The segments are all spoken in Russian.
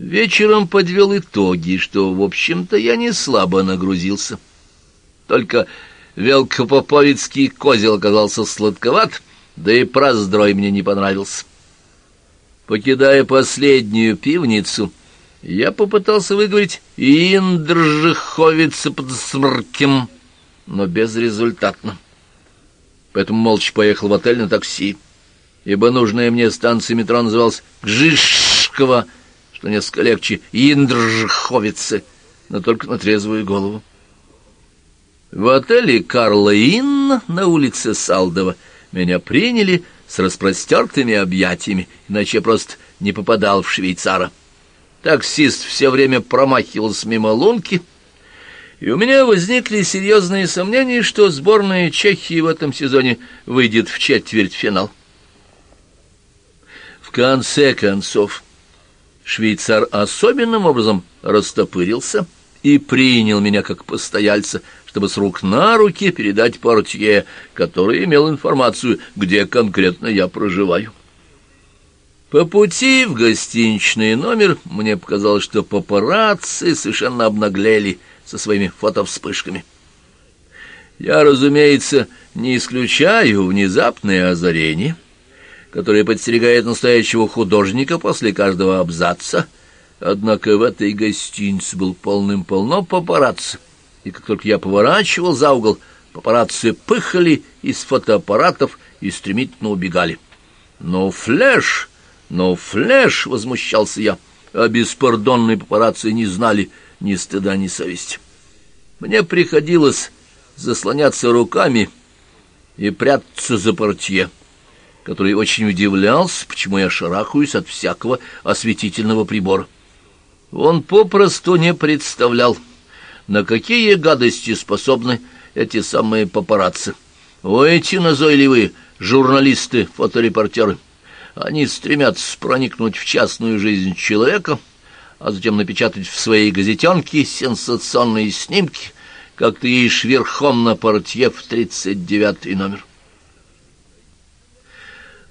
Вечером подвел итоги, что, в общем-то, я не слабо нагрузился. Только велкопоповицкий козел оказался сладковат, да и проздрой мне не понравился. Покидая последнюю пивницу, я попытался выговорить «Индржиховица под смркем», но безрезультатно. Поэтому молча поехал в отель на такси, ибо нужная мне станция метро называлась Гжишкова, что несколько легче Индржиховицы, но только на трезвую голову. В отеле «Карла Инн» на улице Салдова меня приняли с распростертыми объятиями, иначе я просто не попадал в швейцара. Таксист все время промахивался мимо лунки, и у меня возникли серьезные сомнения, что сборная Чехии в этом сезоне выйдет в четвертьфинал. В конце концов, швейцар особенным образом растопырился и принял меня как постояльца, чтобы с рук на руки передать портье, который имел информацию, где конкретно я проживаю. По пути в гостиничный номер мне показалось, что папарацци совершенно обнаглели со своими фотовспышками. Я, разумеется, не исключаю внезапное озарение, которое подстерегает настоящего художника после каждого абзаца, однако в этой гостинице был полным-полно папарацци, и как только я поворачивал за угол, папарацци пыхали из фотоаппаратов и стремительно убегали. Но флеш! Но флеш, — возмущался я, — а беспардонные папарацци не знали ни стыда, ни совести. Мне приходилось заслоняться руками и прятаться за портье, который очень удивлялся, почему я шарахаюсь от всякого осветительного прибора. Он попросту не представлял, на какие гадости способны эти самые папарацци. О, эти назойливые журналисты-фоторепортеры! Они стремятся проникнуть в частную жизнь человека, а затем напечатать в своей газетенке сенсационные снимки, как ты едешь верхом на портье в тридцать девятый номер.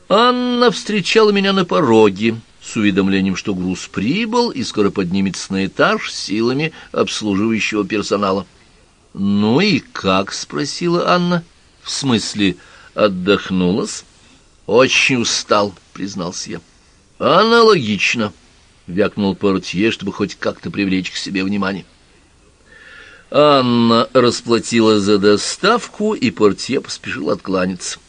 Анна встречала меня на пороге с уведомлением, что груз прибыл и скоро поднимется на этаж силами обслуживающего персонала. «Ну и как?» — спросила Анна. «В смысле, отдохнулась?» «Очень устал», — признался я. «Аналогично», — вякнул портье, чтобы хоть как-то привлечь к себе внимание. Анна расплатила за доставку, и портье поспешил откланяться.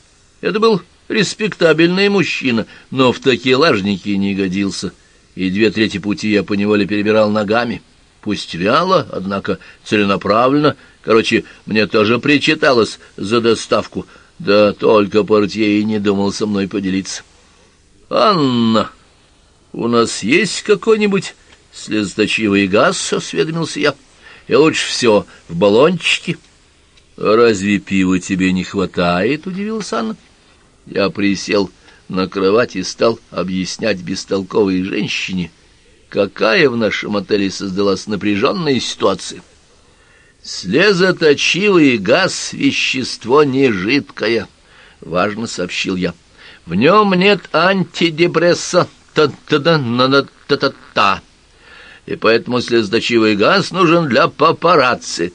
Это был респектабельный мужчина, но в такие лажники не годился, и две трети пути я поневоле перебирал ногами. Пусть вяло, однако целенаправленно. Короче, мне тоже причиталось за доставку — да только портье и не думал со мной поделиться. «Анна, у нас есть какой-нибудь слезоточивый газ?» — осведомился я. «И лучше все в баллончике». «Разве пива тебе не хватает?» — удивилась Анна. Я присел на кровать и стал объяснять бестолковой женщине, какая в нашем отеле создалась напряженная ситуация. Слезоточивый газ — вещество не жидкое, — важно сообщил я. В нем нет антидепресса, та-та-да-на-та-та-та. И поэтому слезоточивый газ нужен для папарацци.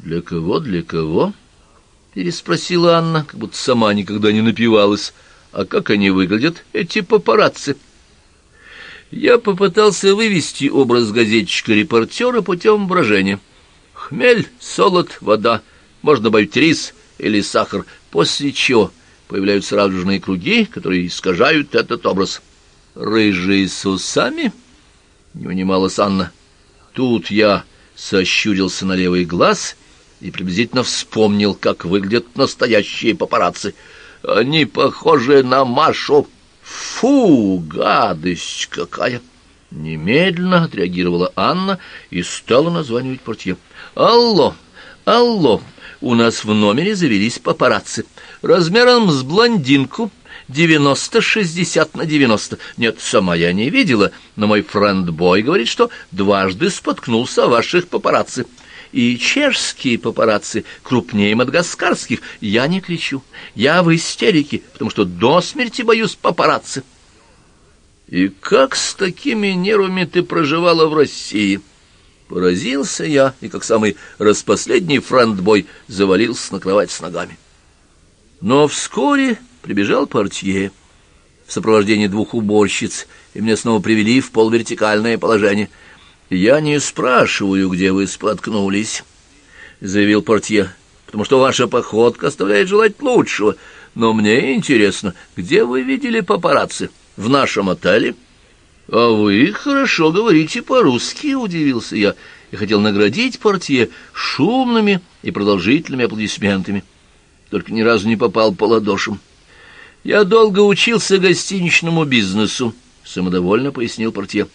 Для кого, для кого? — переспросила Анна, как будто сама никогда не напивалась. А как они выглядят, эти папарацци? Я попытался вывести образ газетчика-репортера путем брожения. Хмель, солод, вода, можно добавить рис или сахар, после чего появляются радужные круги, которые искажают этот образ. «Рыжие с усами?» — не унималась Анна. Тут я сощурился на левый глаз и приблизительно вспомнил, как выглядят настоящие папарацци. Они похожи на Машу. Фу, гадость какая! Немедленно отреагировала Анна и стала названивать портье. «Алло, алло, у нас в номере завелись папарацци. Размером с блондинку, девяносто-шестьдесят на девяносто. Нет, сама я не видела, но мой френд-бой говорит, что дважды споткнулся о ваших папарацци. И чешские папарацци крупнее мадагаскарских. Я не кричу, я в истерике, потому что до смерти боюсь папарацци». И как с такими нервами ты проживала в России? Поразился я, и как самый распоследний френдбой завалился на кровать с ногами. Но вскоре прибежал портье в сопровождении двух уборщиц, и меня снова привели в полвертикальное положение. «Я не спрашиваю, где вы споткнулись», — заявил портье, «потому что ваша походка оставляет желать лучшего. Но мне интересно, где вы видели папарацци? В нашем отеле?» «А вы хорошо говорите по-русски», — удивился я, и хотел наградить портье шумными и продолжительными аплодисментами. Только ни разу не попал по ладошам. «Я долго учился гостиничному бизнесу», — самодовольно пояснил портье.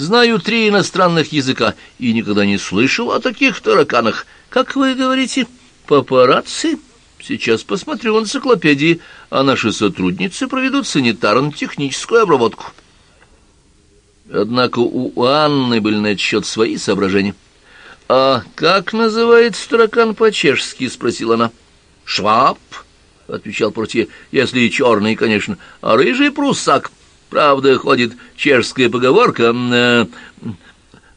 «Знаю три иностранных языка и никогда не слышал о таких тараканах. Как вы говорите, папарацци?» Сейчас посмотрю в энциклопедии, а наши сотрудницы проведут санитарно-техническую обработку. Однако у Анны были на этот счет свои соображения. «А как называется таракан по-чешски?» — спросила она. «Шваб», — отвечал портье, — «если черный, конечно, а рыжий пруссак. Правда, ходит чешская поговорка, э,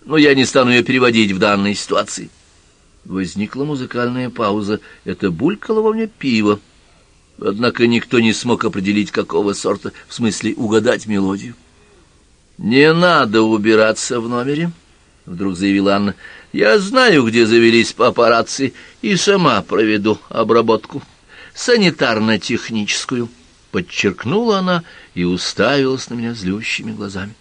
но я не стану ее переводить в данной ситуации». Возникла музыкальная пауза. Это булькало во мне пиво. Однако никто не смог определить, какого сорта, в смысле угадать мелодию. «Не надо убираться в номере», — вдруг заявила Анна. «Я знаю, где завелись папарацци, и сама проведу обработку. Санитарно-техническую», — подчеркнула она и уставилась на меня злющими глазами.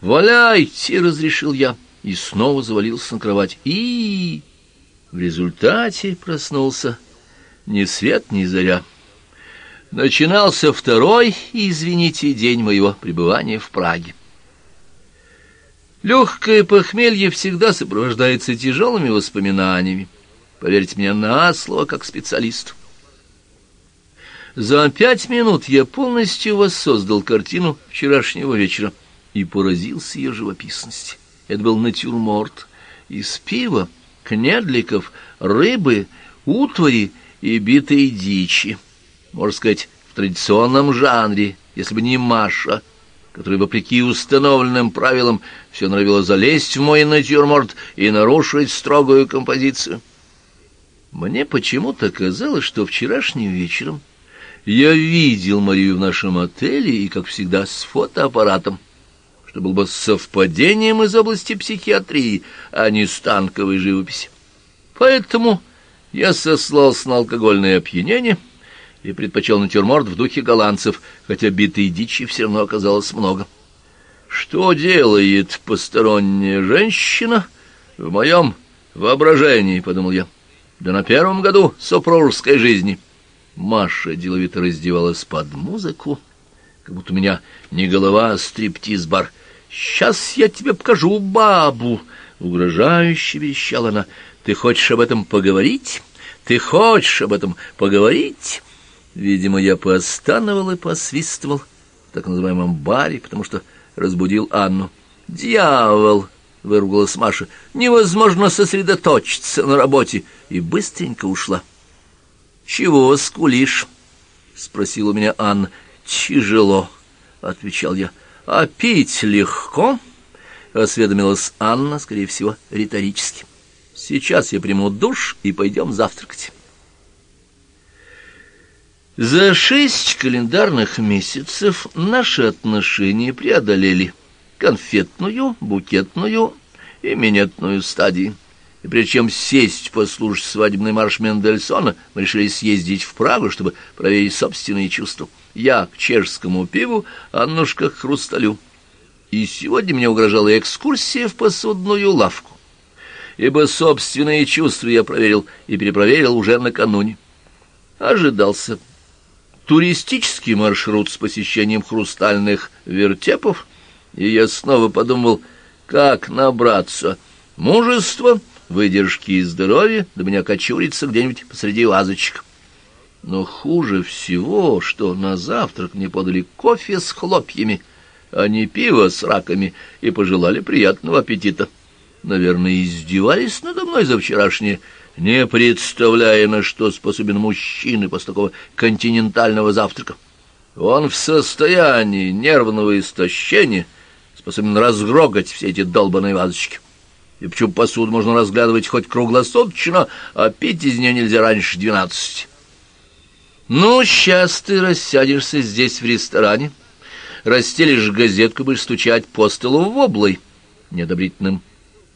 «Валяйте!» — разрешил я и снова завалился на кровать. И в результате проснулся ни свет, ни заря. Начинался второй, извините, день моего пребывания в Праге. Легкое похмелье всегда сопровождается тяжелыми воспоминаниями. Поверьте мне на слово, как специалист. За пять минут я полностью воссоздал картину вчерашнего вечера и поразился ее живописности. Это был натюрморт из пива, княдликов, рыбы, утвари и битой дичи. Можно сказать, в традиционном жанре, если бы не Маша, которая, вопреки установленным правилам, все норовила залезть в мой натюрморт и нарушить строгую композицию. Мне почему-то казалось, что вчерашним вечером я видел Марию в нашем отеле и, как всегда, с фотоаппаратом что было бы совпадением из области психиатрии, а не станковой живописи. Поэтому я сослался на алкогольное опьянение и предпочел натюрморт в духе голландцев, хотя битой дичи все равно оказалось много. Что делает посторонняя женщина в моем воображении, — подумал я, — да на первом году супружеской жизни. Маша деловито раздевалась под музыку, как будто у меня не голова, а стриптиз-бар — «Сейчас я тебе покажу бабу!» — угрожающе вещала она. «Ты хочешь об этом поговорить? Ты хочешь об этом поговорить?» Видимо, я постановал и посвистывал в так называемом баре, потому что разбудил Анну. «Дьявол!» — выругалась Маша. «Невозможно сосредоточиться на работе!» И быстренько ушла. «Чего скулишь?» — спросила меня Анна. «Тяжело», — отвечал я. «А пить легко?» — осведомилась Анна, скорее всего, риторически. «Сейчас я приму душ и пойдем завтракать». За шесть календарных месяцев наши отношения преодолели конфетную, букетную и минетную стадии. И прежде чем сесть послушать свадебный марш Мендельсона, мы решили съездить в Прагу, чтобы проверить собственные чувства. Я к чешскому пиву, Аннушка к хрусталю. И сегодня мне угрожала экскурсия в посудную лавку, ибо собственные чувства я проверил и перепроверил уже накануне. Ожидался туристический маршрут с посещением хрустальных вертепов, и я снова подумал, как набраться мужества, выдержки и здоровья, да меня кочуриться где-нибудь посреди вазочек. Но хуже всего, что на завтрак мне подали кофе с хлопьями, а не пиво с раками, и пожелали приятного аппетита. Наверное, издевались надо мной за вчерашнее, не представляя, на что способен мужчина после такого континентального завтрака. Он в состоянии нервного истощения способен разгрогать все эти долбаные вазочки. И почему посуду можно разглядывать хоть круглосуточно, а пить из нее нельзя раньше двенадцати. Ну, сейчас ты рассядешься здесь в ресторане, расстелишь газетку, будешь стучать по столу воблой. Неодобрительным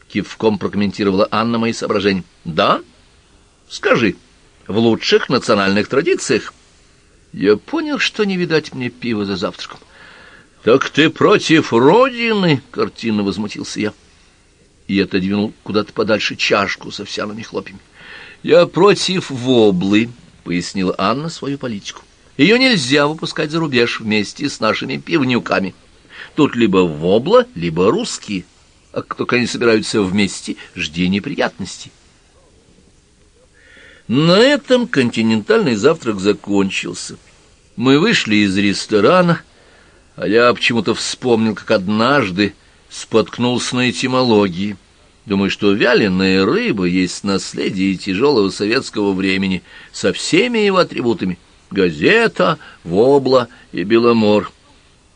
кивком прокомментировала Анна мои соображения. Да? Скажи, в лучших национальных традициях. Я понял, что не видать мне пива за завтраком. «Так ты против Родины?» — картинно возмутился я. И отодвинул куда-то подальше чашку с овсяными хлопьями. «Я против воблы», — пояснила Анна свою политику. «Ее нельзя выпускать за рубеж вместе с нашими пивнюками. Тут либо вобла, либо русские. А только они собираются вместе, жди неприятностей». На этом континентальный завтрак закончился. Мы вышли из ресторана, а я почему-то вспомнил, как однажды споткнулся на этимологии. Думаю, что вяленая рыба есть наследие тяжелого советского времени со всеми его атрибутами — газета, вобла и беломор,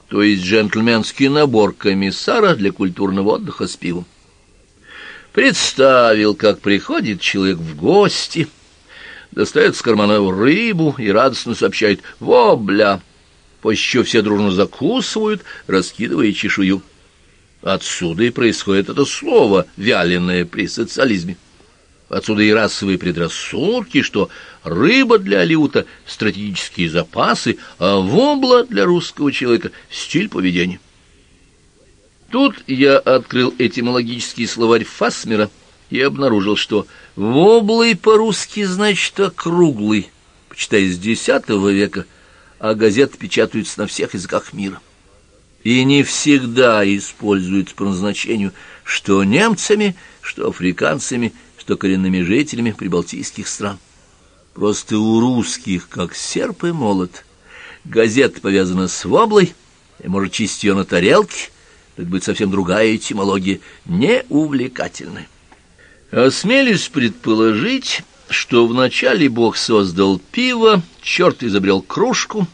то есть джентльменский набор комиссара для культурного отдыха с пивом. Представил, как приходит человек в гости — достает с кармана рыбу и радостно сообщает «Вобля!» После чего все дружно закусывают, раскидывая чешую. Отсюда и происходит это слово «вяленое» при социализме. Отсюда и расовые предрассудки, что рыба для алиута — стратегические запасы, а вобла для русского человека — стиль поведения. Тут я открыл этимологический словарь Фасмера и обнаружил, что «воблый» по-русски значит «округлый», почитай, с X века, а газеты печатаются на всех языках мира. И не всегда используются по назначению что немцами, что африканцами, что коренными жителями прибалтийских стран. Просто у русских, как серп и молот, газета повязана с воблой, и может чистить ее на тарелке, это будет совсем другая этимология, неувлекательная. Осмелюсь предположить, что вначале Бог создал пиво, черт изобрел кружку,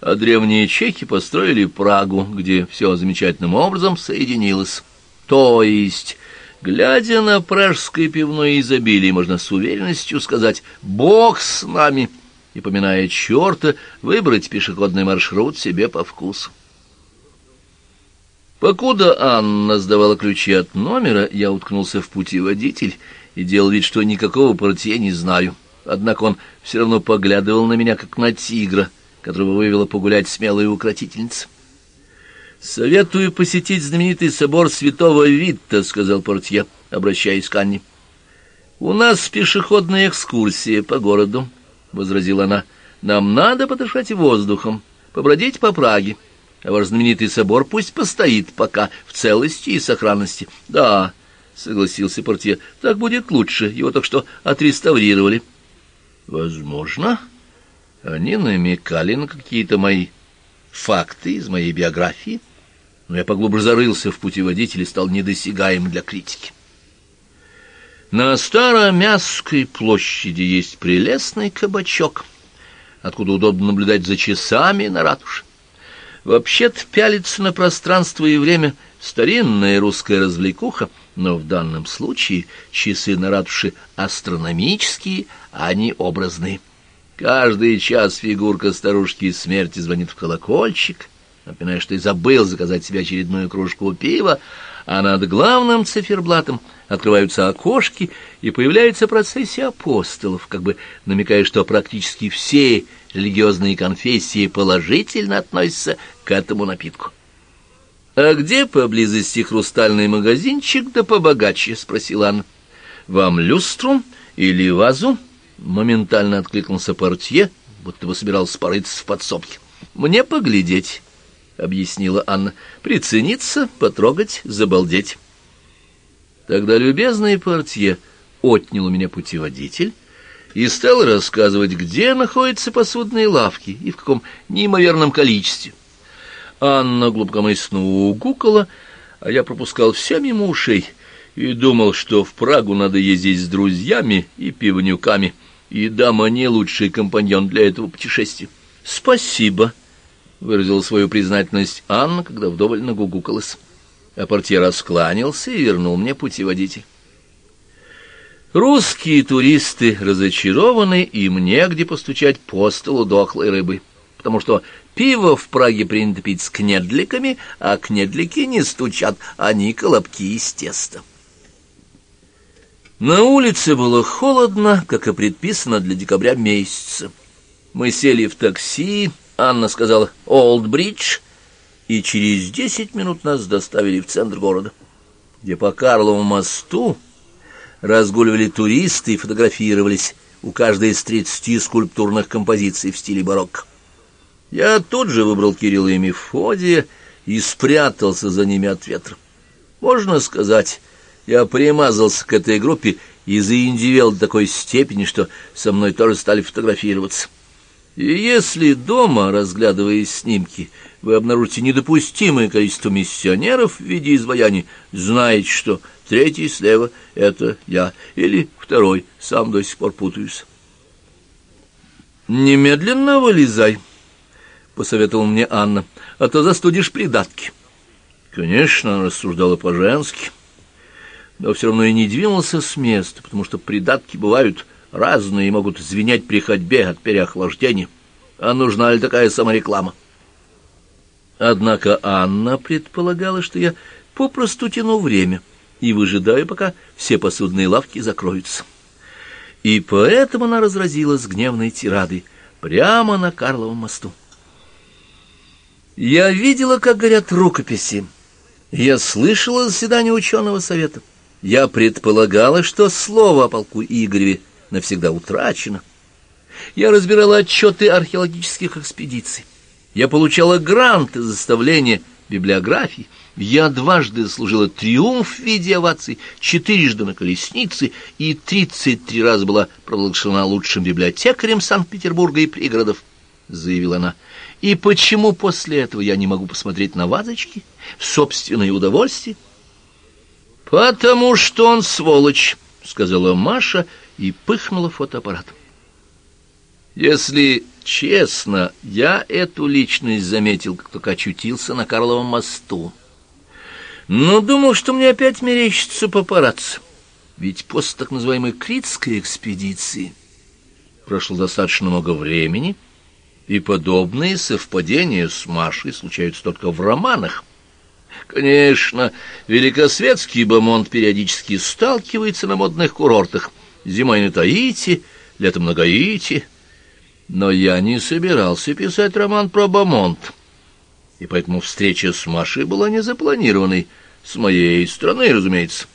а древние чехи построили Прагу, где все замечательным образом соединилось. То есть, глядя на пражское пивное изобилие, можно с уверенностью сказать «Бог с нами», и, поминая черта, выбрать пешеходный маршрут себе по вкусу. Покуда Анна сдавала ключи от номера, я уткнулся в путеводитель и делал вид, что никакого портье не знаю. Однако он все равно поглядывал на меня, как на тигра, которого вывела погулять смелая укротительница. «Советую посетить знаменитый собор святого Витта», — сказал портье, обращаясь к Анне. «У нас пешеходная экскурсия по городу», — возразила она. «Нам надо подышать воздухом, побродить по Праге». А ваш знаменитый собор пусть постоит пока в целости и сохранности. Да, согласился портье, так будет лучше. Его только что отреставрировали. Возможно, они намекали на какие-то мои факты из моей биографии, но я поглубже зарылся в путеводитель и стал недосягаем для критики. На Старомясской площади есть прелестный кабачок, откуда удобно наблюдать за часами на ратуше. Вообще-то пялиться на пространство и время — старинная русская развлекуха, но в данном случае часы на ратуше астрономические, а не образные. Каждый час фигурка старушки смерти звонит в колокольчик, напоминая, что и забыл заказать себе очередную кружку пива, а над главным циферблатом открываются окошки, и появляется процессия апостолов, как бы намекая, что практически все религиозные конфессии положительно относятся к этому напитку. «А где поблизости хрустальный магазинчик да побогаче?» — спросил Анна. «Вам люстру или вазу?» — моментально откликнулся портье, будто бы собирался порыться в подсобке. «Мне поглядеть», — объяснила Анна. «Прицениться, потрогать, забалдеть». Тогда любезный портье отнял у меня путеводитель, и стал рассказывать, где находятся посудные лавки и в каком неимоверном количестве. Анна глубокомысленно угукала, а я пропускал все мимо ушей и думал, что в Прагу надо ездить с друзьями и пивнюками, и дама не лучший компаньон для этого путешествия. «Спасибо», —— выразила свою признательность Анна, когда вдоволь нагугукалась. А портье раскланялся и вернул мне путеводитель. Русские туристы разочарованы, им негде постучать по столу дохлой рыбы, потому что пиво в Праге принято пить с кнедликами, а кнедлики не стучат, они колобки из теста. На улице было холодно, как и предписано для декабря месяца. Мы сели в такси, Анна сказала «Олдбридж», и через десять минут нас доставили в центр города, где по Карловому мосту разгуливали туристы и фотографировались у каждой из тридцати скульптурных композиций в стиле барокко. Я тут же выбрал Кирилла и Мефодия и спрятался за ними от ветра. Можно сказать, я примазался к этой группе и заиндивел до такой степени, что со мной тоже стали фотографироваться. И если дома, разглядывая снимки, вы обнаружите недопустимое количество миссионеров в виде изваяний, знаете, что третий слева — это я, или второй, сам до сих пор путаюсь. «Немедленно вылезай», — посоветовал мне Анна, — «а то застудишь придатки». Конечно, рассуждала по-женски, но все равно и не двинулся с места, потому что придатки бывают разные и могут звенеть при ходьбе от переохлаждения. А нужна ли такая самореклама? Однако Анна предполагала, что я попросту тяну время и выжидаю, пока все посудные лавки закроются. И поэтому она разразилась гневной тирадой прямо на Карловом мосту. Я видела, как горят рукописи. Я слышала заседание ученого совета. Я предполагала, что слово о полку Игореве навсегда утрачено. Я разбирала отчеты археологических экспедиций. Я получала гранты за составление библиографий. Я дважды служила триумф в виде оваций, четырежды на колеснице и тридцать три раза была провозглашена лучшим библиотекарем Санкт-Петербурга и пригородов, — заявила она. И почему после этого я не могу посмотреть на вазочки в собственное удовольствие? — Потому что он сволочь, — сказала Маша и пыхнула фотоаппаратом. Если честно, я эту личность заметил, как только очутился на Карловом мосту. Но думал, что мне опять мерещится папарацци. Ведь после так называемой Критской экспедиции прошло достаточно много времени, и подобные совпадения с Машей случаются только в романах. Конечно, великосветский бомонд периодически сталкивается на модных курортах. Зимой на Таити, летом на Гаити — но я не собирался писать роман про Бамонт, и поэтому встреча с Машей была не запланированной, с моей стороны, разумеется,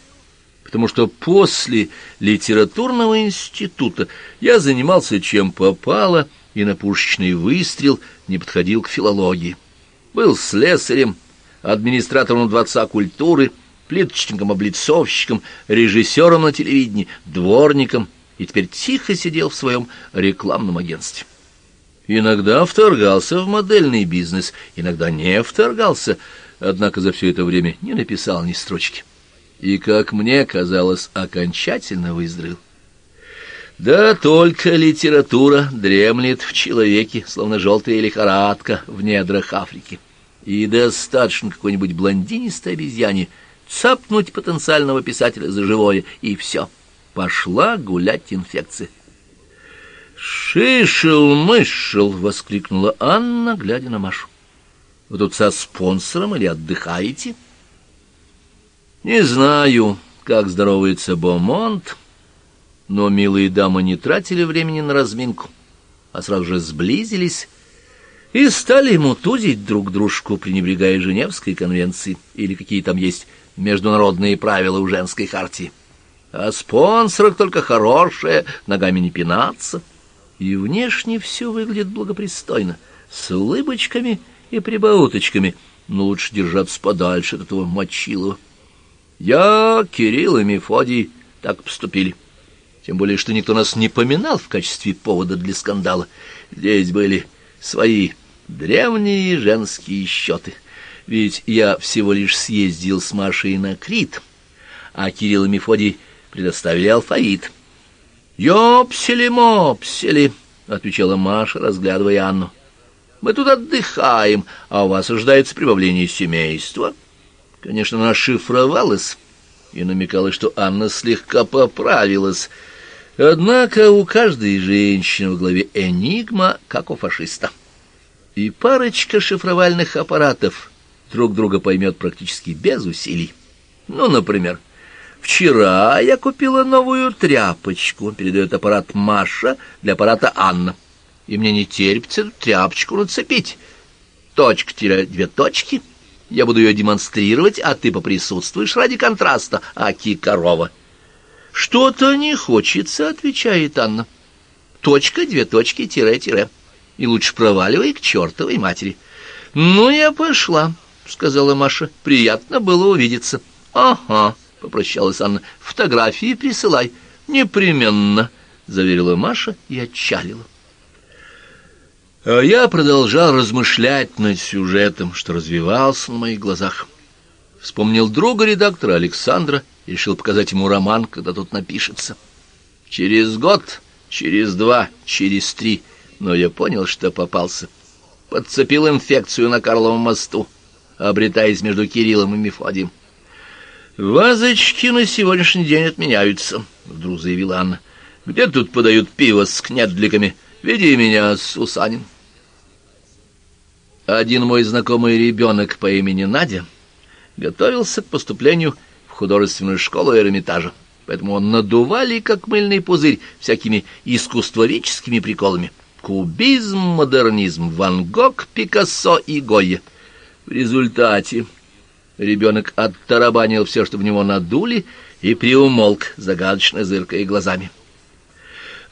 потому что после литературного института я занимался чем попало, и на пушечный выстрел не подходил к филологии. Был слесарем, администратором Дворца культуры, плиточником-облицовщиком, режиссером на телевидении, дворником — и теперь тихо сидел в своем рекламном агентстве. Иногда вторгался в модельный бизнес, иногда не вторгался, однако за все это время не написал ни строчки. И, как мне казалось, окончательно выздоровел. Да только литература дремлет в человеке, словно желтая лихорадка в недрах Африки. И достаточно какой-нибудь блондинистой обезьяне цапнуть потенциального писателя за живое, и все — пошла гулять инфекция. «Шишел-мышел!» — воскликнула Анна, глядя на Машу. «Вы тут со спонсором или отдыхаете?» «Не знаю, как здоровается Бомонт, но милые дамы не тратили времени на разминку, а сразу же сблизились и стали мутузить друг дружку, пренебрегая Женевской конвенции или какие там есть международные правила у женской хартии а спонсорах только хорошее, ногами не пинаться. И внешне все выглядит благопристойно, с улыбочками и прибауточками, но лучше держаться подальше от этого мочилова. Я, Кирилл и Мефодий так поступили. Тем более, что никто нас не поминал в качестве повода для скандала. Здесь были свои древние женские счеты. Ведь я всего лишь съездил с Машей на Крит, а Кирилл и Мефодий предоставили алфавит. «Ёпсели-мопсели», — отвечала Маша, разглядывая Анну. Мы тут отдыхаем, а у вас ожидается прибавление семейства». Конечно, она шифровалась и намекала, что Анна слегка поправилась. Однако у каждой женщины в голове энигма, как у фашиста. И парочка шифровальных аппаратов друг друга поймет практически без усилий. Ну, например, «Вчера я купила новую тряпочку», — передает аппарат Маша для аппарата Анна. «И мне не терпится тряпочку нацепить. Точка-две точки». Я буду ее демонстрировать, а ты поприсутствуешь ради контраста, аки корова. Что-то не хочется, отвечает Анна. Точка, две точки, тире, тире. И лучше проваливай к чертовой матери. Ну, я пошла, сказала Маша. Приятно было увидеться. Ага, попрощалась Анна. Фотографии присылай. Непременно, заверила Маша и отчалила. А я продолжал размышлять над сюжетом, что развивался на моих глазах. Вспомнил друга редактора Александра и решил показать ему роман, когда тот напишется. Через год, через два, через три, но я понял, что попался. Подцепил инфекцию на Карловом мосту, обретаясь между Кириллом и Мефодием. «Вазочки на сегодняшний день отменяются», — вдруг заявила Анна. «Где тут подают пиво с княдликами? Веди меня, Сусанин». Один мой знакомый ребенок по имени Надя готовился к поступлению в художественную школу Эрмитажа, поэтому он надували, как мыльный пузырь, всякими искусствоведческими приколами. Кубизм, модернизм, Ван Гог, Пикассо и Гойя. В результате ребенок оттарабанил все, что в него надули, и приумолк, загадочно зыркая глазами.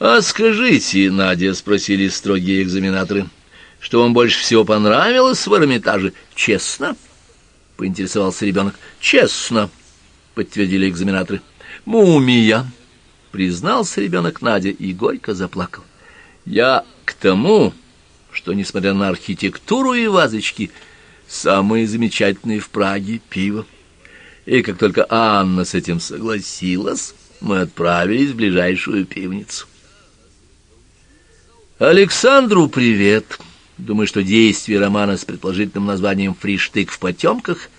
«А скажите, Надя», — спросили строгие экзаменаторы, — что вам больше всего понравилось в Эрмитаже? Честно? — поинтересовался ребенок. — Честно, — подтвердили экзаменаторы. — Мумия, — признался ребенок Надя и горько заплакал. — Я к тому, что, несмотря на архитектуру и вазочки, самые замечательные в Праге пиво. И как только Анна с этим согласилась, мы отправились в ближайшую пивницу. Александру привет. Думаю, что действие романа с предположительным названием «Фриштык в потемках»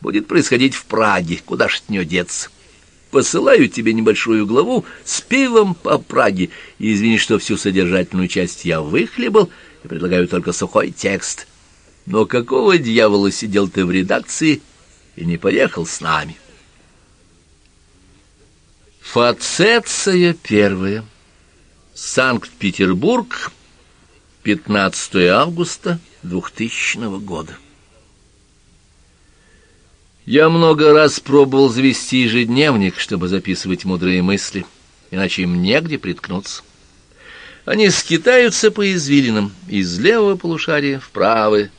будет происходить в Праге. Куда ж от нее деться? Посылаю тебе небольшую главу с пивом по Праге. И извини, что всю содержательную часть я выхлебал, и предлагаю только сухой текст. Но какого дьявола сидел ты в редакции и не поехал с нами? Фацеция первая. Санкт-Петербург, 15 августа 2000 года. Я много раз пробовал завести ежедневник, чтобы записывать мудрые мысли, иначе им негде приткнуться. Они скитаются по извилинам из левого полушария в правое,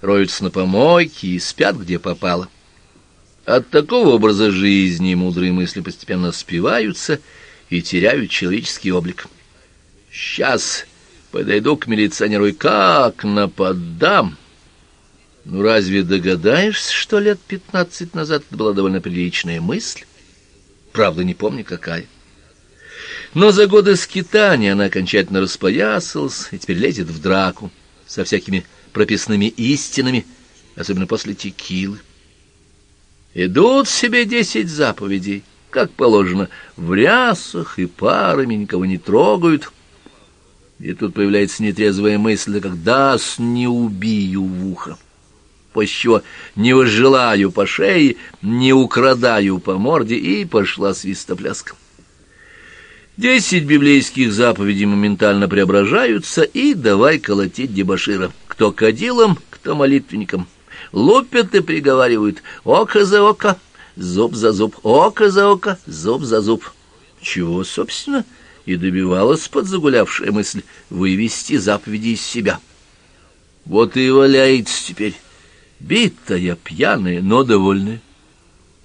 роются на помойке и спят, где попало. От такого образа жизни мудрые мысли постепенно спиваются и теряют человеческий облик. Сейчас Подойду к милиционеру и как нападам. Ну, разве догадаешься, что лет пятнадцать назад это была довольно приличная мысль? Правда, не помню, какая. Но за годы скитания она окончательно распоясалась и теперь лезет в драку со всякими прописными истинами, особенно после текилы. Идут себе десять заповедей, как положено, в рясах и парами никого не трогают, и тут появляется нетрезвая мысль, как даст не убью в ухо. После не возжелаю по шее, не украдаю по морде, и пошла свистопляска. Десять библейских заповедей моментально преображаются, и давай колотить дебошира. Кто кадилом, кто молитвенником. Лупят и приговаривают око за око, зуб за зуб, око за око, зуб за зуб. Чего, собственно, — и добивалась подзагулявшая мысль вывести заповеди из себя. Вот и валяется теперь, битая, пьяная, но довольная.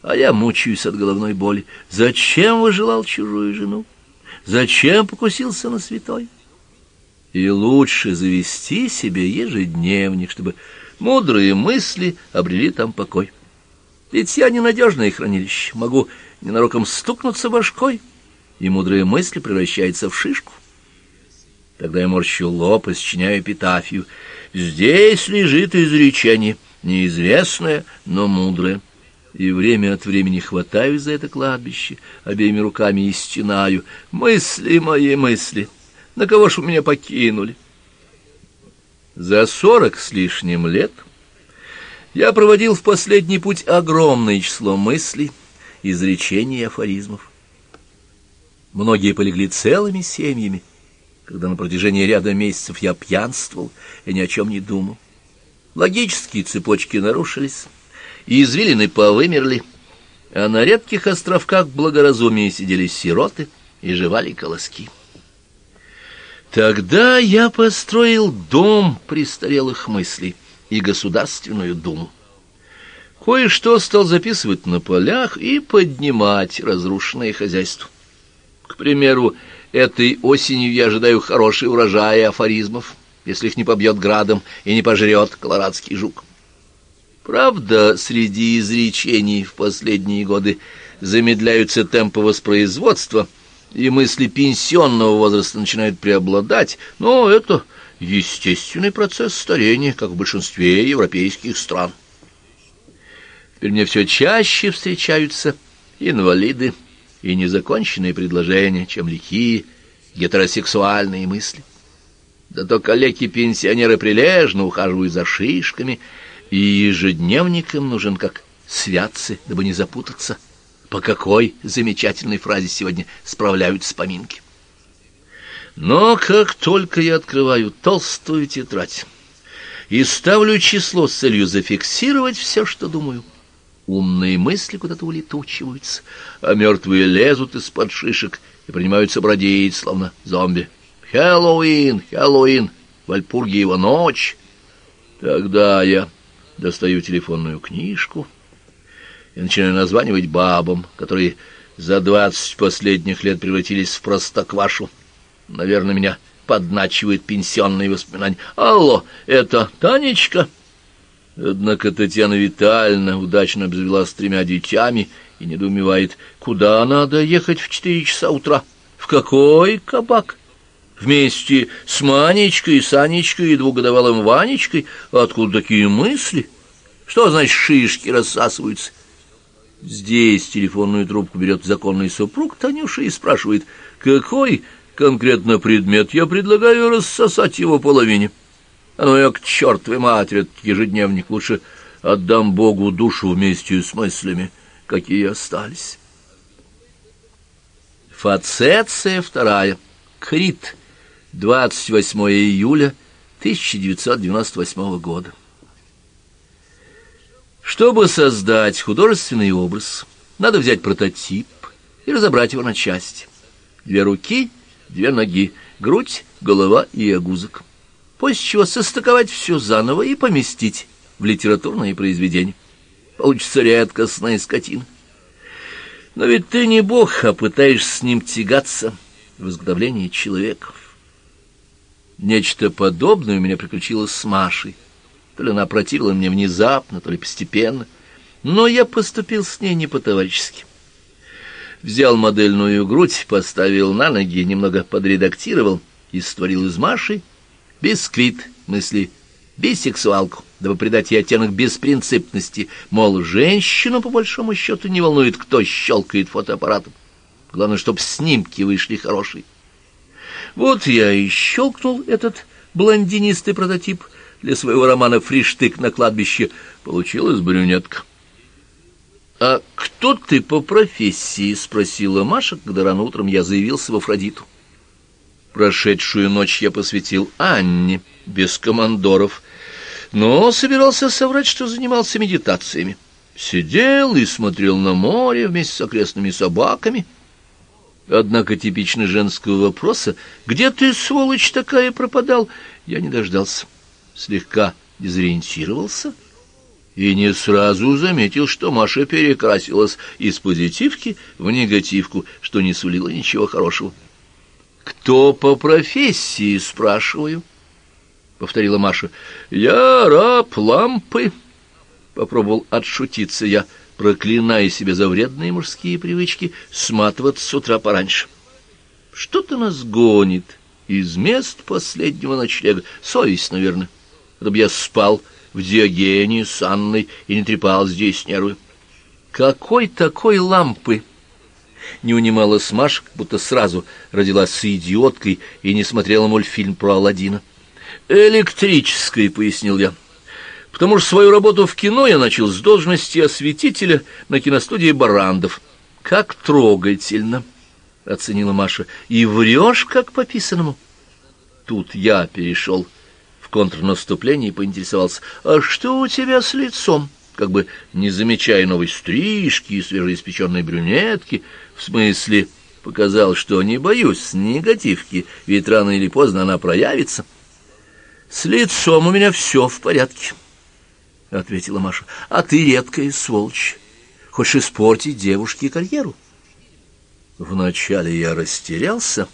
А я мучаюсь от головной боли. Зачем выжелал чужую жену? Зачем покусился на святой? И лучше завести себе ежедневник, чтобы мудрые мысли обрели там покой. Ведь я ненадежное хранилище, могу ненароком стукнуться башкой — и мудрая мысль превращается в шишку. Тогда я морщу лоб и сочиняю эпитафию. Здесь лежит изречение, неизвестное, но мудрое. И время от времени хватаю за это кладбище, обеими руками и стенаю. Мысли мои мысли, на кого ж меня покинули? За сорок с лишним лет я проводил в последний путь огромное число мыслей, изречений и афоризмов. Многие полегли целыми семьями, когда на протяжении ряда месяцев я пьянствовал и ни о чем не думал. Логические цепочки нарушились, и извилины повымерли, а на редких островках благоразумия сидели сироты и жевали колоски. Тогда я построил дом престарелых мыслей и Государственную Думу. Кое-что стал записывать на полях и поднимать разрушенное хозяйство. К примеру, этой осенью я ожидаю хороший урожай афоризмов, если их не побьет градом и не пожрет колорадский жук. Правда, среди изречений в последние годы замедляются темпы воспроизводства, и мысли пенсионного возраста начинают преобладать, но это естественный процесс старения, как в большинстве европейских стран. Теперь мне все чаще встречаются инвалиды и незаконченные предложения, чем лихие гетеросексуальные мысли. Зато коллеги-пенсионеры прилежно ухаживают за шишками, и ежедневник им нужен как святцы, дабы не запутаться, по какой замечательной фразе сегодня справляются поминки. Но как только я открываю толстую тетрадь и ставлю число с целью зафиксировать все, что думаю, — Умные мысли куда-то улетучиваются, а мертвые лезут из-под шишек и принимаются бродить, словно зомби. «Хэллоуин! Хэллоуин! Вальпургиева ночь!» Тогда я достаю телефонную книжку и начинаю названивать бабам, которые за двадцать последних лет превратились в простоквашу. Наверное, меня подначивают пенсионные воспоминания. «Алло, это Танечка?» Однако Татьяна Витальевна удачно обзавелась тремя детьми и недоумевает, куда надо ехать в четыре часа утра, в какой кабак. Вместе с Манечкой, Санечкой и двухгодовалым Ванечкой? Откуда такие мысли? Что значит шишки рассасываются? Здесь телефонную трубку берет законный супруг Танюша и спрашивает, какой конкретно предмет я предлагаю рассосать его половине. А ну я к чертовой матери ежедневник лучше отдам Богу душу вместе с мыслями, какие остались. Фацеция вторая. Крит. 28 июля 1998 года. Чтобы создать художественный образ, надо взять прототип и разобрать его на части. Две руки, две ноги, грудь, голова и огузок после чего состыковать все заново и поместить в литературное произведение. Получится редкостная скотина. Но ведь ты не бог, а пытаешься с ним тягаться в изготовлении человеков. Нечто подобное у меня приключилось с Машей. То ли она противила мне внезапно, то ли постепенно. Но я поступил с ней не по-товарищески. Взял модельную грудь, поставил на ноги, немного подредактировал и створил из Маши Бисквит, мысли, бисексуалку, дабы придать ей оттенок беспринципности, мол, женщину, по большому счету, не волнует, кто щелкает фотоаппаратом. Главное, чтобы снимки вышли хорошие. Вот я и щелкнул этот блондинистый прототип для своего романа «Фриштык на кладбище». Получилась брюнетка. «А кто ты по профессии?» — спросила Маша, когда рано утром я заявился в Афродиту. Прошедшую ночь я посвятил Анне, без командоров, но собирался соврать, что занимался медитациями. Сидел и смотрел на море вместе с окрестными собаками. Однако типично женского вопроса «Где ты, сволочь такая, пропадал?» я не дождался. Слегка дезориентировался и не сразу заметил, что Маша перекрасилась из позитивки в негативку, что не сулило ничего хорошего. «Кто по профессии?» — спрашиваю. — повторила Маша. «Я раб лампы», — попробовал отшутиться я, проклиная себя за вредные мужские привычки сматываться с утра пораньше. «Что-то нас гонит из мест последнего ночлега. Совесть, наверное. Чтобы я спал в Диогене с Анной и не трепал здесь нервы. Какой такой лампы? Не унимала Смаш, будто сразу родилась с идиоткой и не смотрела мультфильм про Аладдина. «Электрической», — пояснил я. «Потому что свою работу в кино я начал с должности осветителя на киностудии «Барандов». «Как трогательно», — оценила Маша. «И врешь, как по писанному». Тут я перешел в контрнаступление и поинтересовался. «А что у тебя с лицом?» Как бы не замечая новой стрижки и свежеиспеченной брюнетки, в смысле показал, что не боюсь негативки, ведь рано или поздно она проявится. «С лицом у меня все в порядке», — ответила Маша. «А ты редкая сволочь. Хочешь испортить девушке карьеру?» Вначале я растерялся,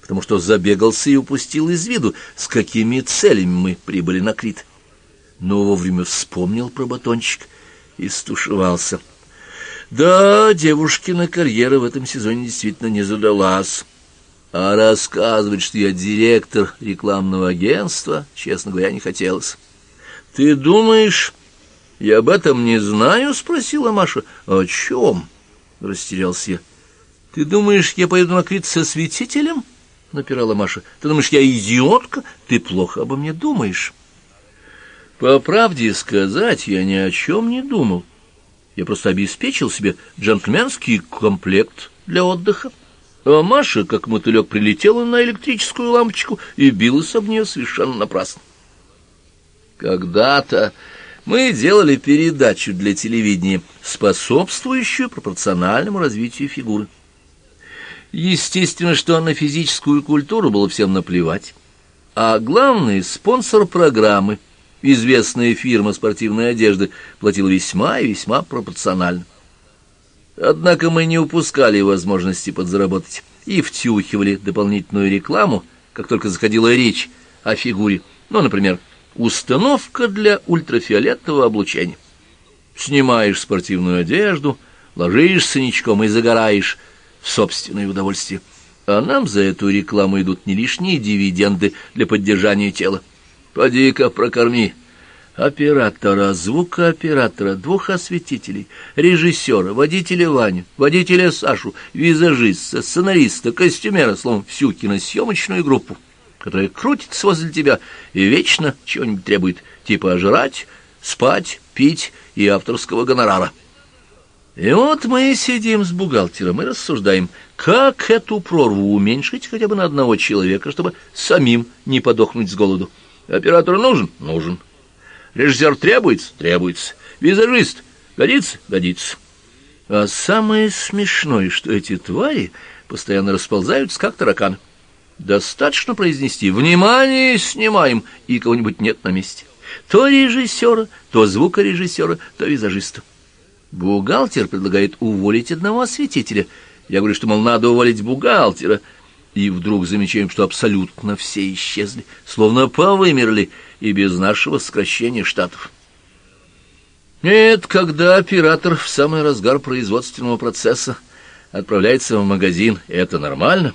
потому что забегался и упустил из виду, с какими целями мы прибыли на Крит. Но вовремя вспомнил про батончик и стушевался. Да, девушкина карьера в этом сезоне действительно не задалась. А рассказывать, что я директор рекламного агентства, честно говоря, не хотелось. «Ты думаешь, я об этом не знаю?» — спросила Маша. «О чем?» — растерялся я. «Ты думаешь, я поеду на Крит со святителем?» — напирала Маша. «Ты думаешь, я идиотка? Ты плохо обо мне думаешь». По правде сказать, я ни о чем не думал. Я просто обеспечил себе джентльменский комплект для отдыха. А Маша, как мотылек, прилетела на электрическую лампочку и билась об нее совершенно напрасно. Когда-то мы делали передачу для телевидения, способствующую пропорциональному развитию фигуры. Естественно, что на физическую культуру было всем наплевать. А главный спонсор программы, известная фирма спортивной одежды, платил весьма и весьма пропорционально. Однако мы не упускали возможности подзаработать и втюхивали дополнительную рекламу, как только заходила речь о фигуре. Ну, например, установка для ультрафиолетового облучения. Снимаешь спортивную одежду, ложишься ничком и загораешь в собственное удовольствие. А нам за эту рекламу идут не лишние дивиденды для поддержания тела. Поди-ка прокорми оператора, звукооператора, двух осветителей, режиссера, водителя Ваню, водителя Сашу, визажиста, сценариста, костюмера, словом, всю киносъемочную группу, которая крутится возле тебя и вечно чего-нибудь требует, типа жрать, спать, пить и авторского гонорара. И вот мы сидим с бухгалтером и рассуждаем, как эту прорву уменьшить хотя бы на одного человека, чтобы самим не подохнуть с голоду. Оператор нужен? Нужен. Режиссер требуется? Требуется. Визажист? Годится? Годится. А самое смешное, что эти твари постоянно расползаются, как тараканы. Достаточно произнести «Внимание, снимаем!» и кого-нибудь нет на месте. То режиссера, то звукорежиссера, то визажиста. Бухгалтер предлагает уволить одного осветителя. Я говорю, что, мол, надо уволить бухгалтера. И вдруг замечаем, что абсолютно все исчезли, словно повымерли, и без нашего сокращения штатов. Нет, когда оператор в самый разгар производственного процесса отправляется в магазин, это нормально.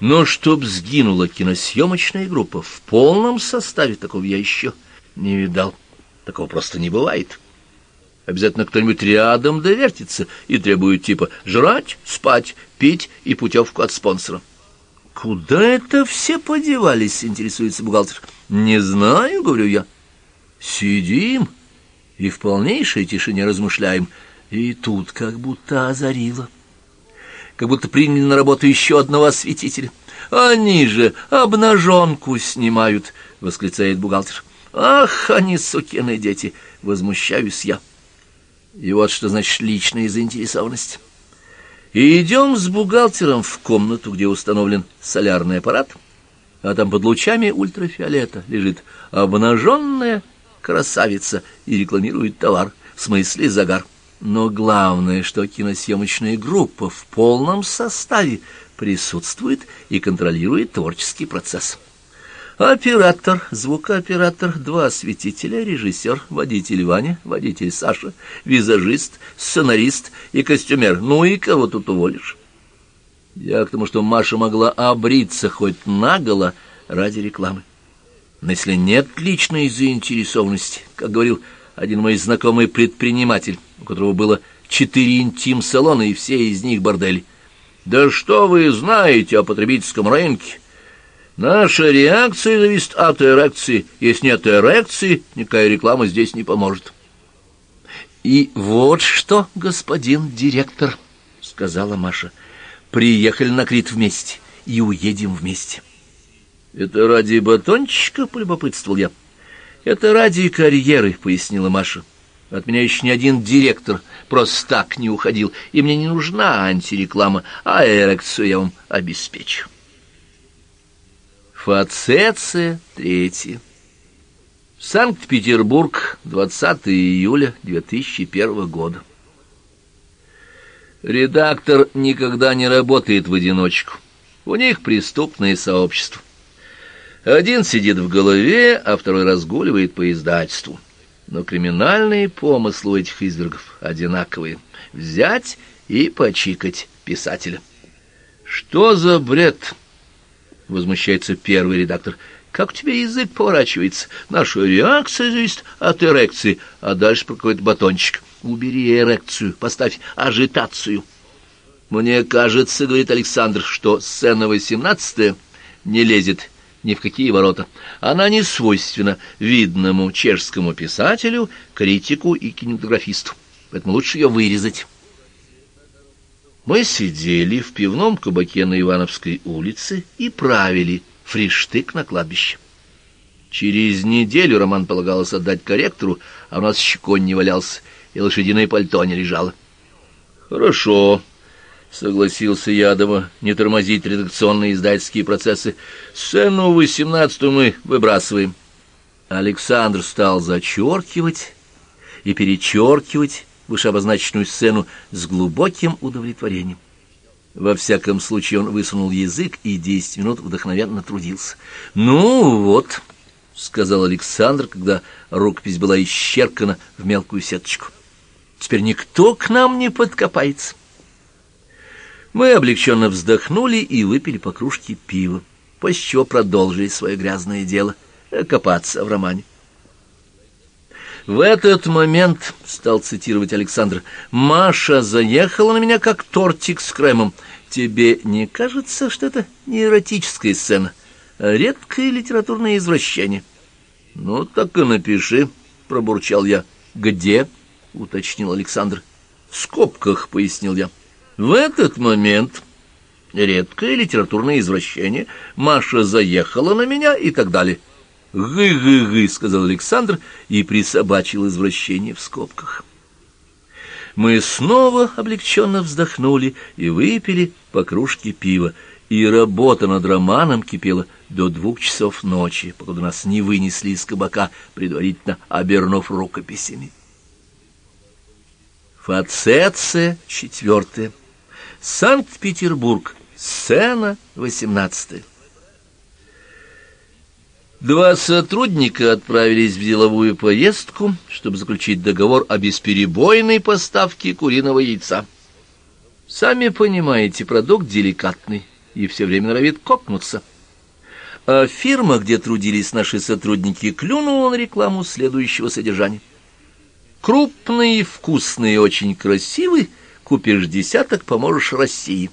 Но чтоб сгинула киносъемочная группа в полном составе, такого я еще не видал. Такого просто не бывает. Обязательно кто-нибудь рядом довертится и требует типа жрать, спать, пить и путевку от спонсора. «Куда это все подевались?» — интересуется бухгалтер. «Не знаю», — говорю я. «Сидим и в полнейшей тишине размышляем, и тут как будто озарило. Как будто приняли на работу еще одного осветителя. Они же обнаженку снимают!» — восклицает бухгалтер. «Ах, они сукины дети!» — возмущаюсь я. И вот что значит личная заинтересованность. И идем с бухгалтером в комнату, где установлен солярный аппарат, а там под лучами ультрафиолета лежит обнаженная красавица и рекламирует товар, в смысле загар. Но главное, что киносъемочная группа в полном составе присутствует и контролирует творческий процесс. Оператор, звукооператор, два осветителя, режиссер, водитель Ваня, водитель Саша, визажист, сценарист и костюмер. Ну и кого тут уволишь? Я к тому, что Маша могла обриться хоть наголо ради рекламы. Но если нет личной заинтересованности, как говорил один мой знакомый предприниматель, которого было четыре интим-салона и все из них бордели. Да что вы знаете о потребительском рынке? Наша реакция зависит от эрекции. Если нет эрекции, никакая реклама здесь не поможет. И вот что, господин директор, сказала Маша. Приехали на Крит вместе и уедем вместе. Это ради батончика, полюбопытствовал я. Это ради карьеры, пояснила Маша. От меня еще ни один директор просто так не уходил, и мне не нужна антиреклама, а эрекцию я вам обеспечу. Фацеция третья. Санкт-Петербург, 20 июля 2001 года. Редактор никогда не работает в одиночку. У них преступное сообщество. Один сидит в голове, а второй разгуливает по издательству. Но криминальные помыслы у этих извергов одинаковые. Взять и почикать писателя. «Что за бред?» — возмущается первый редактор. «Как у тебя язык поворачивается? Наша реакция зависит от эрекции, а дальше про какой-то батончик. Убери эрекцию, поставь ажитацию». «Мне кажется, — говорит Александр, — что сцена восемнадцатая не лезет ни в какие ворота. Она не свойственна видному чешскому писателю, критику и кинематографисту. Поэтому лучше ее вырезать. Мы сидели в пивном кабаке на Ивановской улице и правили фриштык на кладбище. Через неделю Роман полагалось отдать корректору, а у нас щеконь не валялся, и лошадиное пальто не лежало. «Хорошо», — согласился Ядова, — не тормозить редакционные издательские процессы. Сцену восемнадцатую мы выбрасываем. Александр стал зачеркивать и перечеркивать вышеобозначенную сцену с глубоким удовлетворением. Во всяком случае он высунул язык и десять минут вдохновенно трудился. «Ну вот», — сказал Александр, когда рукопись была исчеркана в мелкую сеточку, — «теперь никто к нам не подкопается». Мы облегченно вздохнули и выпили по кружке пива, после чего продолжили свое грязное дело — копаться в романе. В этот момент, — стал цитировать Александр, — Маша заехала на меня, как тортик с кремом. Тебе не кажется, что это не эротическая сцена, а редкое литературное извращение? — Ну, так и напиши, — пробурчал я. — Где? — уточнил Александр. — В скобках, — пояснил я. — в этот момент, редкое литературное извращение, Маша заехала на меня и так далее. «Гы-гы-гы», — сказал Александр и присобачил извращение в скобках. Мы снова облегченно вздохнули и выпили по кружке пива, и работа над романом кипела до двух часов ночи, покуда нас не вынесли из кабака, предварительно обернув рукописями. Фацеция четвертая. Санкт-Петербург. Сцена восемнадцатая. Два сотрудника отправились в деловую поездку, чтобы заключить договор о бесперебойной поставке куриного яйца. Сами понимаете, продукт деликатный и все время норовит кокнуться. А фирма, где трудились наши сотрудники, клюнула на рекламу следующего содержания. Крупный, вкусный очень красивый – Купишь десяток, поможешь России.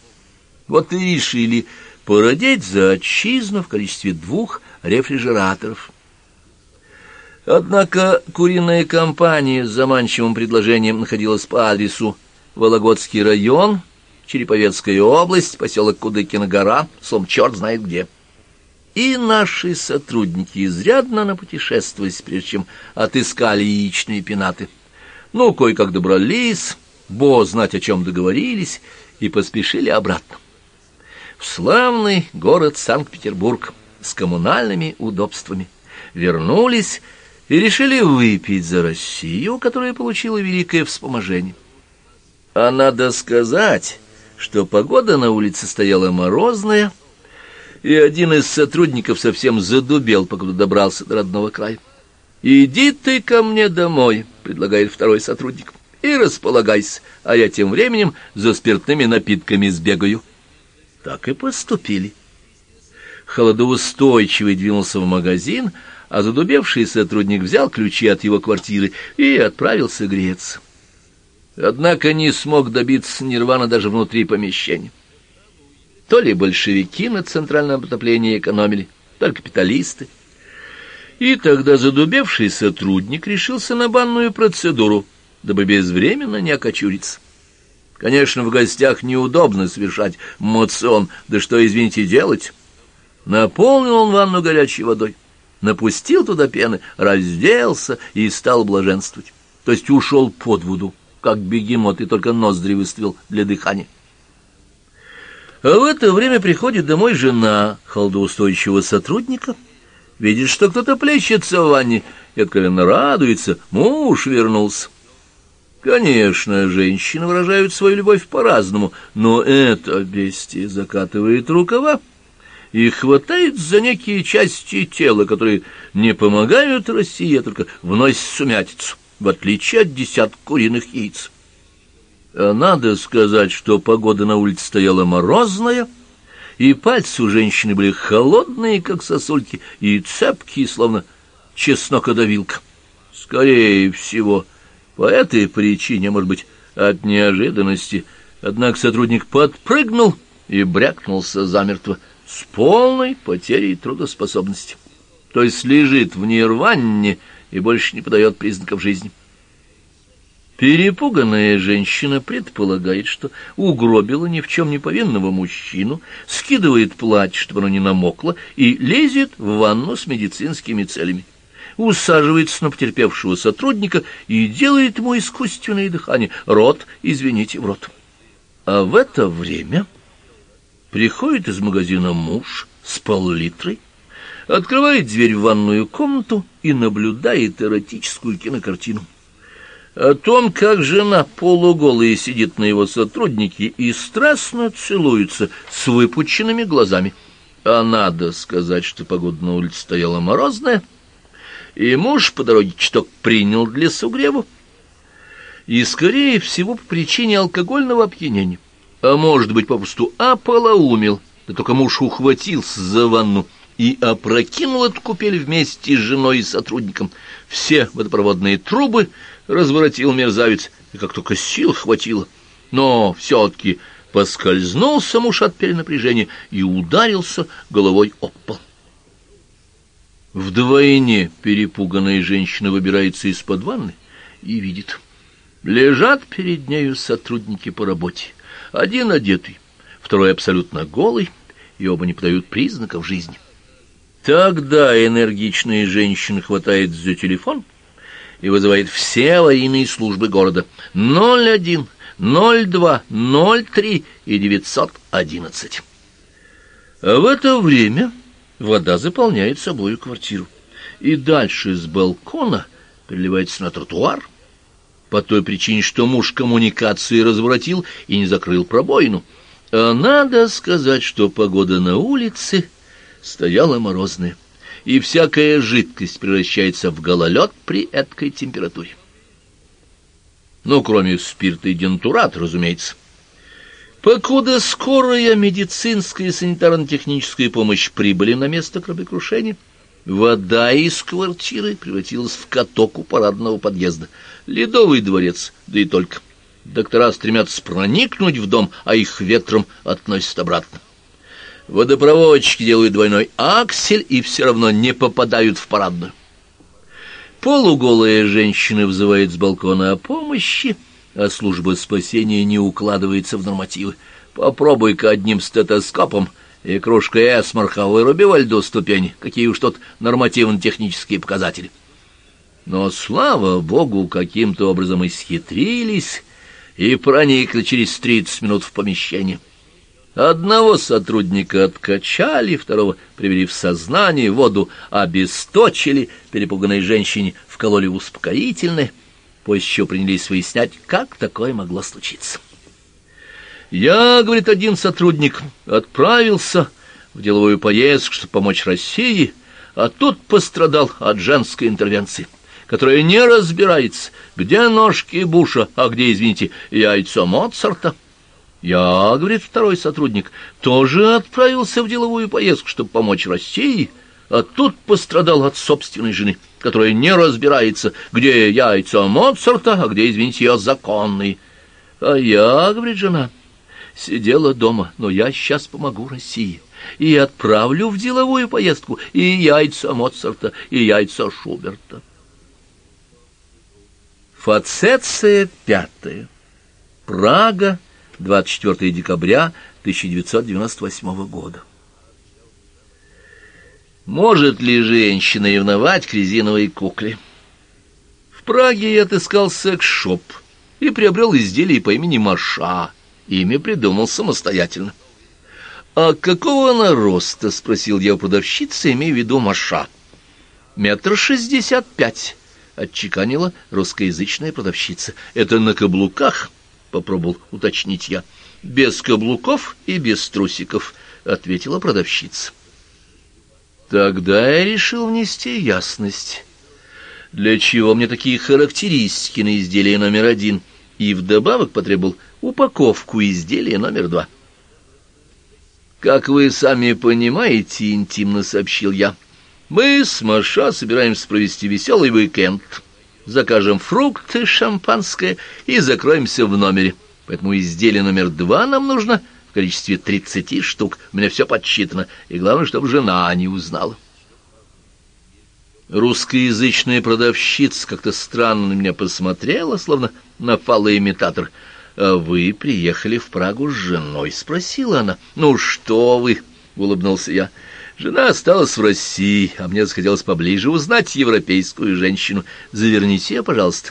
Вот и решили породить за отчизну в количестве двух рефрижераторов. Однако куриная компания с заманчивым предложением находилась по адресу Вологодский район, Череповецкая область, поселок Кудыкина гора, слом черт знает где. И наши сотрудники изрядно напутешествовались, прежде чем отыскали яичные пенаты. Ну, кое-как добрались Бо знать, о чем договорились, и поспешили обратно. В славный город Санкт-Петербург с коммунальными удобствами. Вернулись и решили выпить за Россию, которая получила великое вспоможение. А надо сказать, что погода на улице стояла морозная, и один из сотрудников совсем задубел, пока добрался до родного края. «Иди ты ко мне домой», — предлагает второй сотрудник и располагайся, а я тем временем за спиртными напитками сбегаю. Так и поступили. Холодоустойчивый двинулся в магазин, а задубевший сотрудник взял ключи от его квартиры и отправился греться. Однако не смог добиться нирвана даже внутри помещения. То ли большевики на центральном отоплении экономили, то ли капиталисты. И тогда задубевший сотрудник решился на банную процедуру, дабы безвременно не окочуриться. Конечно, в гостях неудобно совершать моцион, да что, извините, делать? Наполнил он ванну горячей водой, напустил туда пены, разделся и стал блаженствовать. То есть ушел под воду, как бегемот, и только ноздри выставил для дыхания. А в это время приходит домой жена холдоустойчивого сотрудника, видит, что кто-то плещется в ванне, и откровенно радуется, муж вернулся. Конечно, женщины выражают свою любовь по-разному, но это бестие закатывает рукава и хватает за некие части тела, которые не помогают России, а только вносят сумятицу, в отличие от десятка куриных яиц. А надо сказать, что погода на улице стояла морозная, и пальцы у женщины были холодные, как сосульки, и цепкие, словно чеснокодавилка. Скорее всего, по этой причине, может быть, от неожиданности, однако сотрудник подпрыгнул и брякнулся замертво с полной потерей трудоспособности. То есть лежит в нирванне и больше не подает признаков жизни. Перепуганная женщина предполагает, что угробила ни в чем не повинного мужчину, скидывает платье, чтобы оно не намокло, и лезет в ванну с медицинскими целями. Усаживается на потерпевшего сотрудника и делает ему искусственное дыхание. Рот, извините, в рот. А в это время приходит из магазина муж с пол-литрой, открывает дверь в ванную комнату и наблюдает эротическую кинокартину о том, как жена полуголая сидит на его сотруднике и страстно целуется с выпученными глазами. А надо сказать, что погода на улице стояла морозная, и муж по дороге чток принял для сугрева. И, скорее всего, по причине алкогольного опьянения. А может быть, попросту ополоумел, да только муж ухватился за ванну и опрокинул эту купель вместе с женой и сотрудником. Все водопроводные трубы разворотил мерзавец, и как только сил хватило. Но все-таки поскользнулся муж от перенапряжения и ударился головой об пол. Вдвойне перепуганная женщина выбирается из-под ванны и видит. Лежат перед нею сотрудники по работе. Один одетый, второй абсолютно голый, и оба не подают признаков жизни. Тогда энергичная женщина хватает за телефон — и вызывает все аварийные службы города 01, 02, 03 и 911. А в это время вода заполняет собою квартиру, и дальше с балкона переливается на тротуар, по той причине, что муж коммуникации разворотил и не закрыл пробоину. А надо сказать, что погода на улице стояла морозная и всякая жидкость превращается в гололед при эткой температуре. Ну, кроме спирта и дентурат, разумеется. Покуда скорая медицинская и санитарно-техническая помощь прибыли на место кораблекрушения, вода из квартиры превратилась в каток у парадного подъезда. Ледовый дворец, да и только. Доктора стремятся проникнуть в дом, а их ветром относят обратно. Водопроводчики делают двойной аксель и все равно не попадают в парадную. Полуголая женщина взывает с балкона о помощи, а служба спасения не укладывается в нормативы. Попробуй-ка одним стетоскопом и кружкой эсмарха выруби во льду ступень, какие уж тут нормативно-технические показатели. Но, слава богу, каким-то образом исхитрились и проникли через тридцать минут в помещение. Одного сотрудника откачали, второго привели в сознание, воду обесточили, перепуганной женщине вкололи успокоительное, после чего принялись выяснять, как такое могло случиться. Я, говорит один сотрудник, отправился в деловую поездку, чтобы помочь России, а тут пострадал от женской интервенции, которая не разбирается, где ножки Буша, а где, извините, яйцо Моцарта. Я, говорит второй сотрудник, тоже отправился в деловую поездку, чтобы помочь России, а тут пострадал от собственной жены, которая не разбирается, где яйца Моцарта, а где, извините, ее законные. А я, говорит жена, сидела дома, но я сейчас помогу России и отправлю в деловую поездку и яйца Моцарта, и яйца Шуберта. Фацеция пятая. Прага, 24 декабря 1998 года. Может ли женщина ревновать к резиновой кукле? В Праге я отыскал секс-шоп и приобрел изделие по имени Маша. Имя придумал самостоятельно. «А какого она роста?» — спросил я у продавщицы, имея в виду Маша. «Метр шестьдесят пять», — отчеканила русскоязычная продавщица. «Это на каблуках?» — попробовал уточнить я. «Без каблуков и без трусиков», — ответила продавщица. Тогда я решил внести ясность. Для чего мне такие характеристики на изделие номер один? И вдобавок потребовал упаковку изделия номер два. «Как вы сами понимаете, — интимно сообщил я, — мы с Маша собираемся провести веселый уикенд. Закажем фрукты, шампанское и закроемся в номере. Поэтому изделие номер два нам нужно — количестве тридцати штук. У меня все подсчитано, и главное, чтобы жена не узнала. Русскоязычная продавщица как-то странно на меня посмотрела, словно на фалоимитатор. «А вы приехали в Прагу с женой?» — спросила она. «Ну что вы!» — улыбнулся я. «Жена осталась в России, а мне захотелось поближе узнать европейскую женщину. Заверните пожалуйста».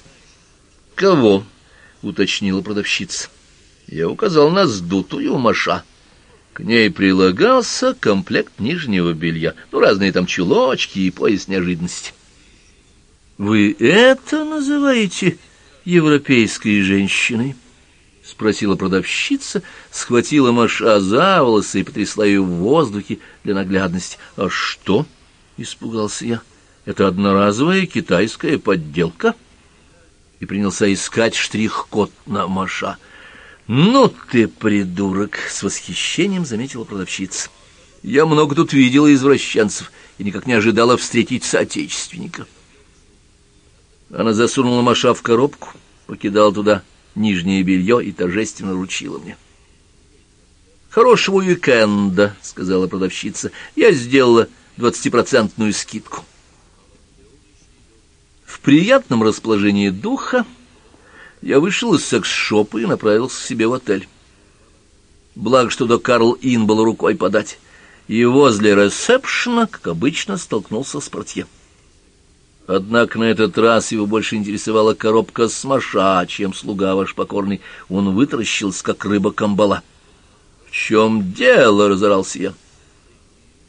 «Кого?» — уточнила продавщица. Я указал на сдутую маша. К ней прилагался комплект нижнего белья, ну, разные там чулочки и пояс неожиданности. «Вы это называете европейской женщиной?» — спросила продавщица, схватила Маша за волосы и потрясла ее в воздухе для наглядности. «А что?» — испугался я. «Это одноразовая китайская подделка?» И принялся искать штрих-код на Маша — «Ну ты, придурок!» — с восхищением заметила продавщица. «Я много тут видела извращенцев и никак не ожидала встретить соотечественника». Она засунула Маша в коробку, покидала туда нижнее белье и торжественно вручила мне. «Хорошего уикенда», — сказала продавщица. «Я сделала двадцатипроцентную скидку». В приятном расположении духа я вышел из секс-шопа и направился к себе в отель. Благо, что до Карл Ин было рукой подать. И возле ресепшена, как обычно, столкнулся с портье. Однако на этот раз его больше интересовала коробка с маша, чем слуга ваш покорный. Он вытаращился, как рыба камбала. — В чем дело? — разорался я.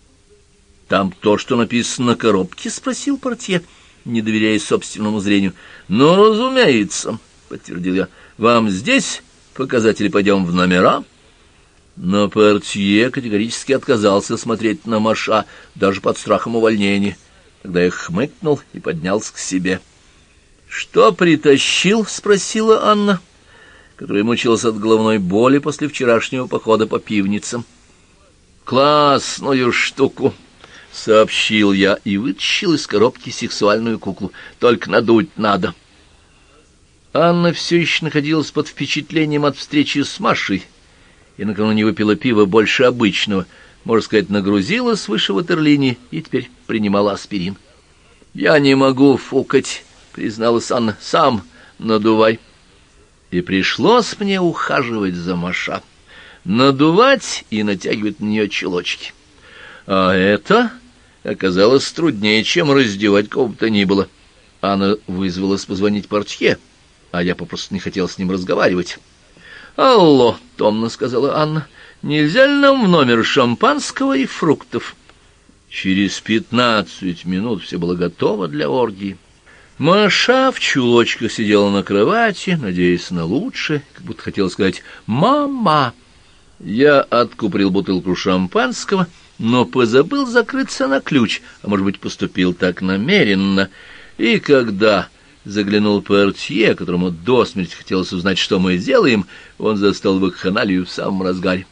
— Там то, что написано на коробке? — спросил портье, не доверяя собственному зрению. — Ну, разумеется. —— подтвердил я. — Вам здесь показатели пойдем в номера? Но портье категорически отказался смотреть на Маша, даже под страхом увольнения. Тогда я хмыкнул и поднялся к себе. — Что притащил? — спросила Анна, которая мучилась от головной боли после вчерашнего похода по пивницам. — Классную штуку! — сообщил я и вытащил из коробки сексуальную куклу. — Только надуть надо. — Анна все еще находилась под впечатлением от встречи с Машей и накануне выпила пиво больше обычного, можно сказать, нагрузилась выше ватерлинии и теперь принимала аспирин. «Я не могу фукать», — призналась Анна, — «сам надувай». И пришлось мне ухаживать за Маша, надувать и натягивать на нее чулочки. А это оказалось труднее, чем раздевать кого бы то ни было. Анна вызвалась позвонить портье, — а я попросту не хотел с ним разговаривать. «Алло», — томно сказала Анна, — «нельзя ли нам в номер шампанского и фруктов?» Через пятнадцать минут все было готово для оргии. Маша в чулочках сидела на кровати, надеясь на лучшее, как будто хотела сказать «мама». Я откупорил бутылку шампанского, но позабыл закрыться на ключ, а, может быть, поступил так намеренно. И когда заглянул портье, которому до смерти хотелось узнать, что мы делаем, он застал вакханалию в самом разгаре.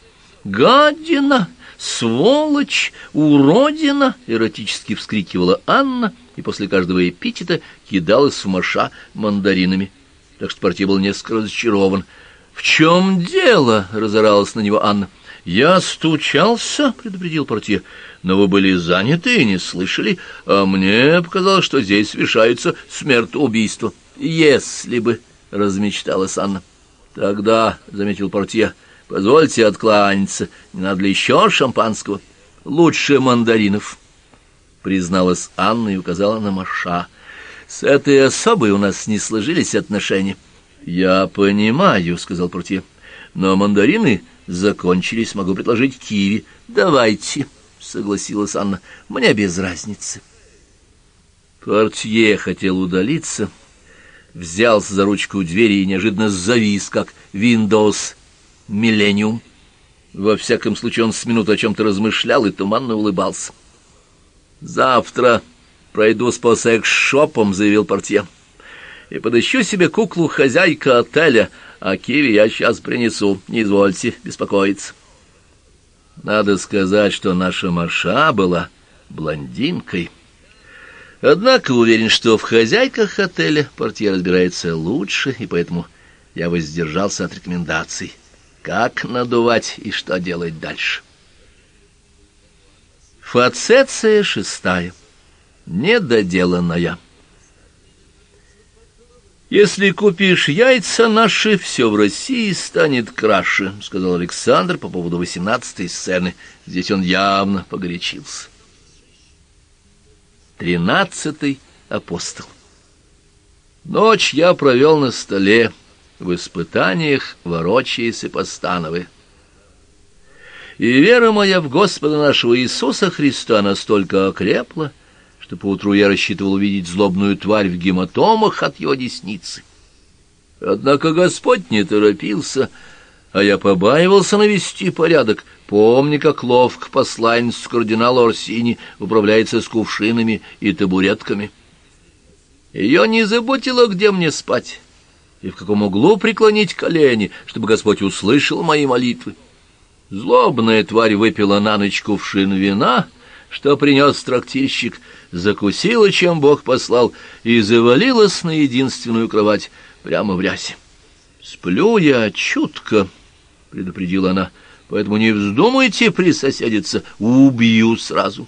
«Гадина! Сволочь! Уродина!» — эротически вскрикивала Анна и после каждого эпитета кидалась в маша мандаринами. Так что портье был несколько разочарован. «В чем дело?» — разоралась на него Анна. «Я стучался», — предупредил портье, — «но вы были заняты и не слышали, а мне показалось, что здесь совершается смертоубийство». «Если бы», — размечталась Анна. «Тогда», — заметил портье, — «позвольте откланяться, не надо ли еще шампанского?» «Лучше мандаринов», — призналась Анна и указала на Маша. «С этой особой у нас не сложились отношения». «Я понимаю», — сказал портье, — «но мандарины...» закончились, могу предложить киви. Давайте, согласилась Анна, мне без разницы. Портье хотел удалиться, взялся за ручку двери и неожиданно завис, как Windows Millennium. Во всяком случае, он с минуты о чем-то размышлял и туманно улыбался. «Завтра пройдусь по секс-шопам», — заявил портье, — «и подыщу себе куклу хозяйка отеля, а киви я сейчас принесу, не извольте беспокоиться. Надо сказать, что наша Маша была блондинкой. Однако уверен, что в хозяйках отеля портье разбирается лучше, и поэтому я воздержался от рекомендаций, как надувать и что делать дальше. Фацеция шестая. Недоделанная. «Если купишь яйца наши, все в России станет краше», — сказал Александр по поводу восемнадцатой сцены. Здесь он явно погорячился. Тринадцатый апостол. Ночь я провел на столе, в испытаниях ворочаясь и постановая. И вера моя в Господа нашего Иисуса Христа настолько окрепла, — что поутру я рассчитывал увидеть злобную тварь в гематомах от его десницы. Однако Господь не торопился, а я побаивался навести порядок, помни, как ловко посланец кардинала Орсини управляется с кувшинами и табуретками. Ее не заботило, где мне спать и в каком углу преклонить колени, чтобы Господь услышал мои молитвы. Злобная тварь выпила на ночь кувшин вина, что принес трактирщик, закусила, чем Бог послал, и завалилась на единственную кровать прямо в рясе. «Сплю я чутко», — предупредила она, — «поэтому не вздумайте присоседиться, убью сразу».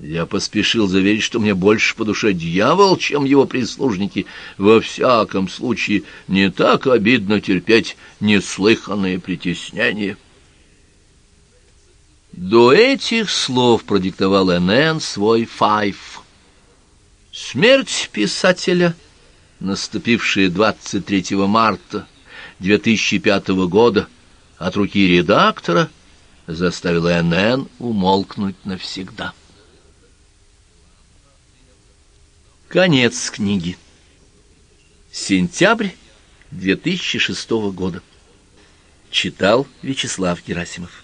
Я поспешил заверить, что мне больше по душе дьявол, чем его прислужники. Во всяком случае, не так обидно терпеть неслыханные притеснения. До этих слов продиктовал Н.Н. свой «Файв». Смерть писателя, наступившая 23 марта 2005 года от руки редактора, заставила Н.Н. умолкнуть навсегда. Конец книги. Сентябрь 2006 года. Читал Вячеслав Герасимов.